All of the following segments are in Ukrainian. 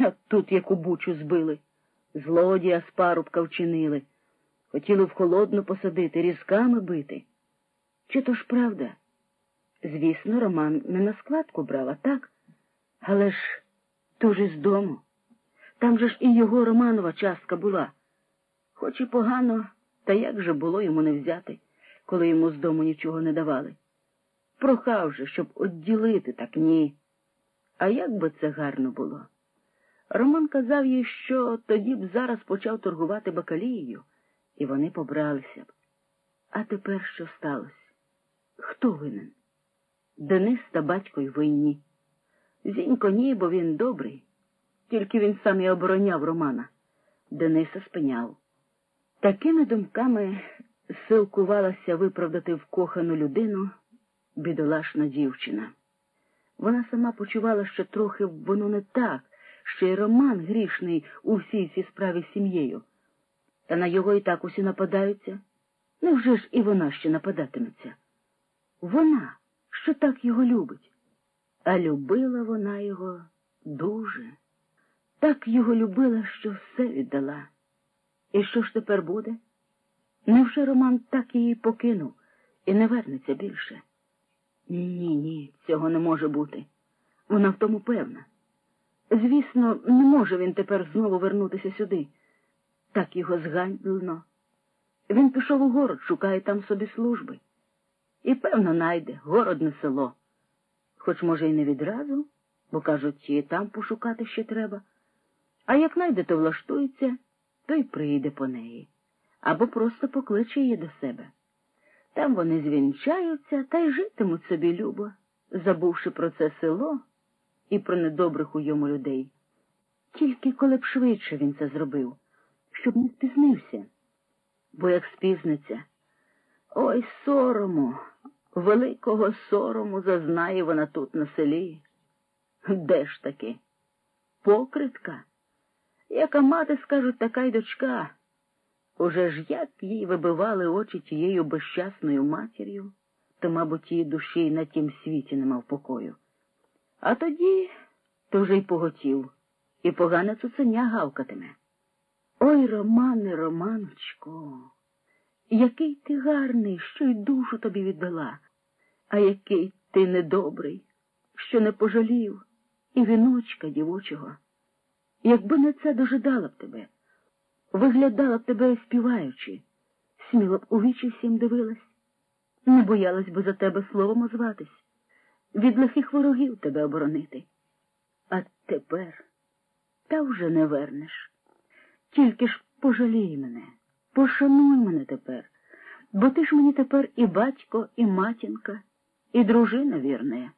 А тут яку бучу збили. Злодія з парубка вчинили. Хотіли в холодну посадити, різками бити. Чи то ж правда? Звісно, Роман не на складку брав, а так, але ж то ж із дому. Там же ж і його Романова частка була. Хоч і погано, та як же було йому не взяти, коли йому з дому нічого не давали. Прохав же, щоб одділити, так ні. А як би це гарно було? Роман казав їй, що тоді б зараз почав торгувати бакалією, і вони побралися б. А тепер що сталося? Хто винен? Денис та батько й винні. Зінько ні, бо він добрий. Тільки він сам і обороняв Романа. Дениса спиняв. Такими думками силкувалася виправдати вкохану людину бідолашна дівчина. Вона сама почувала, що трохи воно не так, що й Роман грішний у всій цій справі з сім'єю. Та на його і так усі нападаються. Невже ж і вона ще нападатиметься? Вона, що так його любить. А любила вона його дуже. Так його любила, що все віддала. І що ж тепер буде? Невже Роман так її покинув і не вернеться більше? Ні, ні, цього не може бути. Вона в тому певна. Звісно, не може він тепер знову вернутися сюди. Так його зганьблено. Він пішов у город, шукає там собі служби. І, певно, найде городне село. Хоч, може, і не відразу, бо, кажуть, і там пошукати ще треба. А як найде, то влаштується, то й прийде по неї. Або просто покличе її до себе. Там вони звінчаються та й житимуть собі любо, забувши про це село і про недобрих у йому людей. Тільки коли б швидше він це зробив, щоб не спізнився. Бо як спізниться, ой сорому, великого сорому зазнає вона тут на селі. Де ж таки? Покритка. Яка мати, скажуть, така й дочка. Уже ж як їй вибивали очі тією безщасною матір'ю, то, мабуть, її душі й на тім світі не мав покою. А тоді то вже й поготів, і погане цуценя гавкатиме. Ой, Романе, Романочко, який ти гарний, що й душу тобі віддала, а який ти недобрий, що не пожалів, і віночка дівочого. Якби не це дожидала б тебе виглядала б тебе співаючи, сміло б у вічі всім дивилась, не боялась би за тебе словом озватись, від лихих ворогів тебе оборонити. А тепер та вже не вернеш. Тільки ж пожалій мене, пошануй мене тепер, бо ти ж мені тепер і батько, і матінка, і дружина вірна.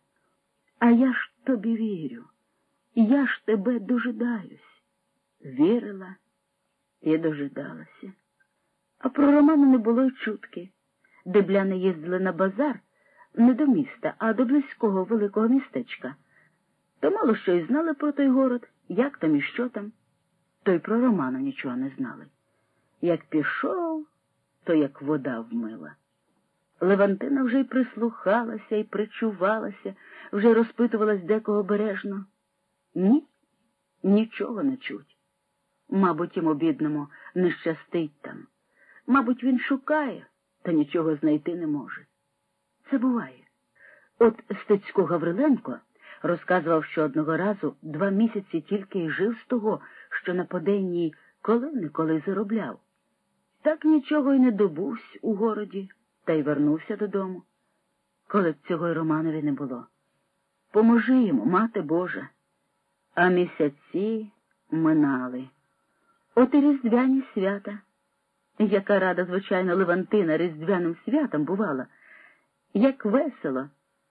А я ж тобі вірю, я ж тебе дожидаюсь, вірила і дожидалася. А про Романа не було й чутки. Дебляни їздили на базар не до міста, а до близького великого містечка. То мало що й знали про той город, як там і що там, то й про Романа нічого не знали. Як пішов, то як вода вмила. Левантина вже й прислухалася і причувалася, вже розпитувалась декого обережно. Ні, нічого не чуть. Мабуть, йому бідному не щастить там. Мабуть, він шукає, та нічого знайти не може. Це буває. От Стецько Гавриленко розказував, що одного разу два місяці тільки й жив з того, що на поденній коли-неколи заробляв. Так нічого й не добувсь у городі, та й вернувся додому. Коли б цього й Романові не було. Поможи йому, мати Божа. А місяці минали. От і різдвяні свята. Яка рада, звичайно, Левантина різдвяним святом бувала, як весело,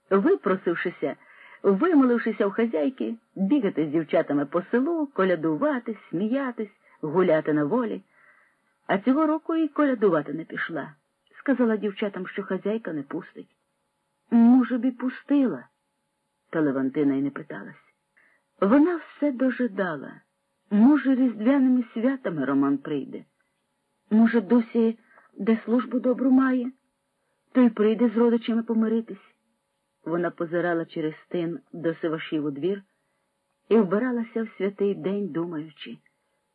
випросившися, вимолившися в хазяйки, бігати з дівчатами по селу, колядуватись, сміятись, гуляти на волі. А цього року і колядувати не пішла. Сказала дівчатам, що хазяйка не пустить. Може б, і пустила, та Левантина й не питалась. Вона все дожидала. Може, різдвяними святами Роман прийде. Може, досі де службу добру має, то й прийде з родичами помиритись. Вона позирала через стин до Сивашів у двір і вбиралася в святий день, думаючи.